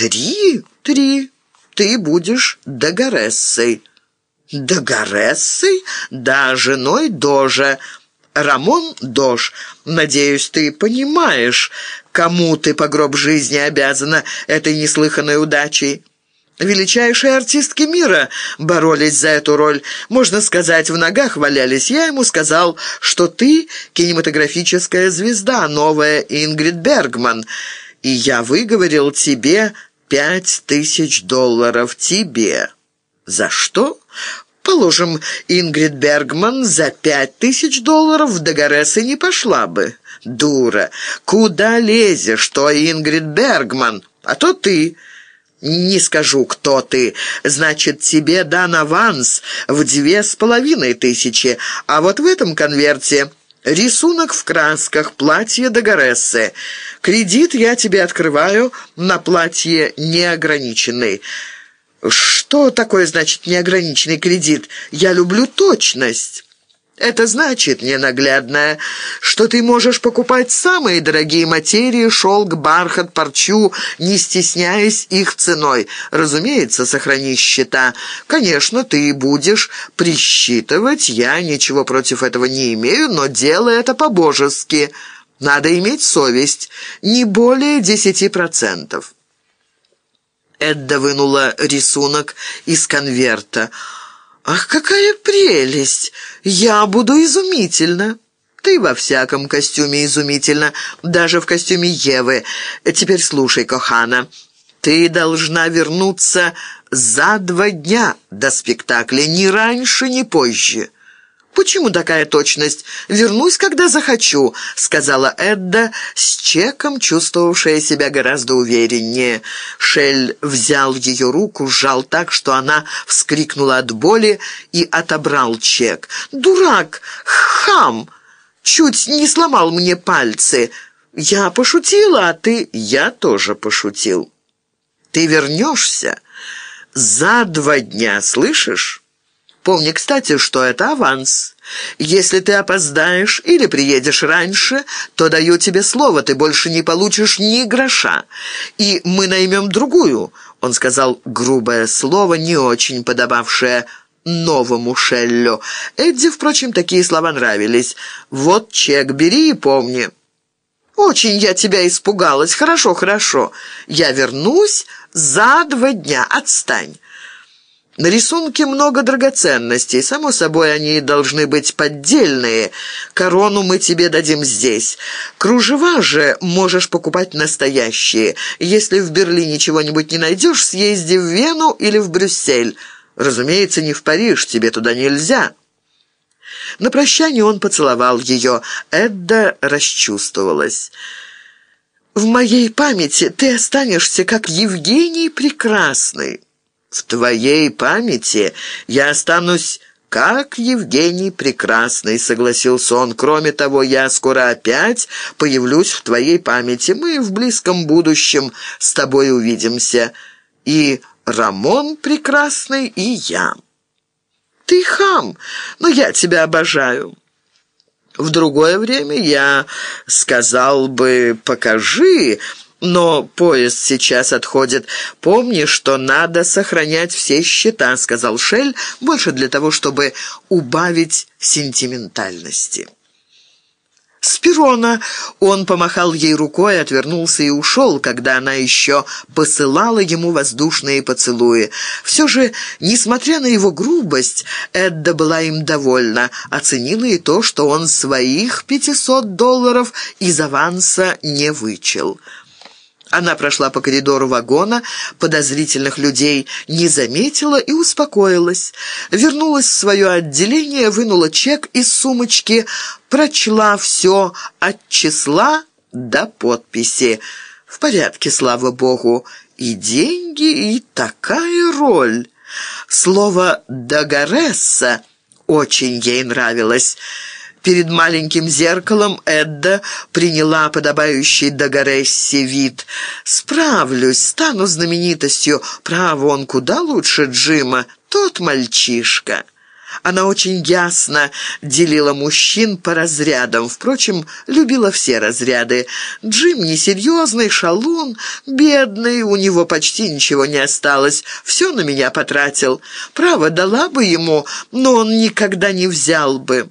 «Три? Три. Ты будешь Дагорессой». «Дагорессой? Да, женой Дожа». Рамон Дож, надеюсь, ты понимаешь, кому ты по гроб жизни обязана этой неслыханной удачей. Величайшие артистки мира боролись за эту роль. Можно сказать, в ногах валялись. Я ему сказал, что ты кинематографическая звезда, новая Ингрид Бергман. И я выговорил тебе пять тысяч долларов тебе. За что? Положим, Ингрид Бергман за пять тысяч долларов в Дагоресы не пошла бы. Дура, куда лезешь, что Ингрид Бергман? А то ты... «Не скажу, кто ты. Значит, тебе дан аванс в две с половиной тысячи, а вот в этом конверте рисунок в красках, платье Дагорессы. Кредит я тебе открываю на платье неограниченный». «Что такое значит неограниченный кредит? Я люблю точность». Это значит, ненаглядная, что ты можешь покупать самые дорогие материи, шелк, бархат, парчу, не стесняясь их ценой. Разумеется, сохрани счета. Конечно, ты будешь присчитывать, я ничего против этого не имею, но делай это по-божески. Надо иметь совесть, не более десяти процентов». Эдда вынула рисунок из конверта. «Ах, какая прелесть! Я буду изумительна!» «Ты во всяком костюме изумительно, даже в костюме Евы. Теперь слушай, Кохана, ты должна вернуться за два дня до спектакля, ни раньше, ни позже». «Почему такая точность? Вернусь, когда захочу», — сказала Эдда, с чеком чувствовавшая себя гораздо увереннее. Шель взял ее руку, сжал так, что она вскрикнула от боли и отобрал чек. «Дурак! Хам! Чуть не сломал мне пальцы. Я пошутила, а ты...» «Я тоже пошутил. Ты вернешься за два дня, слышишь?» Помни, кстати, что это аванс. Если ты опоздаешь или приедешь раньше, то даю тебе слово, ты больше не получишь ни гроша. И мы наймем другую». Он сказал грубое слово, не очень подобавшее новому Шеллю. Эдди, впрочем, такие слова нравились. «Вот чек, бери и помни». «Очень я тебя испугалась. Хорошо, хорошо. Я вернусь за два дня. Отстань». На рисунке много драгоценностей. Само собой, они должны быть поддельные. Корону мы тебе дадим здесь. Кружева же можешь покупать настоящие. Если в Берлине чего-нибудь не найдешь, съезди в Вену или в Брюссель. Разумеется, не в Париж, тебе туда нельзя». На прощание он поцеловал ее. Эдда расчувствовалась. «В моей памяти ты останешься, как Евгений Прекрасный». В твоей памяти я останусь как Евгений Прекрасный», — согласился он. «Кроме того, я скоро опять появлюсь в твоей памяти. Мы в близком будущем с тобой увидимся. И Рамон Прекрасный, и я». «Ты хам, но я тебя обожаю». В другое время я сказал бы «покажи», но поезд сейчас отходит. Помни, что надо сохранять все счета», — сказал Шель, больше для того, чтобы убавить сентиментальности. С перрона он помахал ей рукой, отвернулся и ушел, когда она еще посылала ему воздушные поцелуи. Все же, несмотря на его грубость, Эдда была им довольна, оценила и то, что он своих пятисот долларов из аванса не вычел. Она прошла по коридору вагона, подозрительных людей не заметила и успокоилась. Вернулась в свое отделение, вынула чек из сумочки, прочла все от числа до подписи. В порядке, слава богу. И деньги, и такая роль. Слово «дагоресса» очень ей нравилось. Перед маленьким зеркалом Эдда приняла подобающий Дагарессе вид. «Справлюсь, стану знаменитостью. Право, он куда лучше Джима, тот мальчишка». Она очень ясно делила мужчин по разрядам. Впрочем, любила все разряды. Джим несерьезный, шалун, бедный, у него почти ничего не осталось. Все на меня потратил. Право, дала бы ему, но он никогда не взял бы.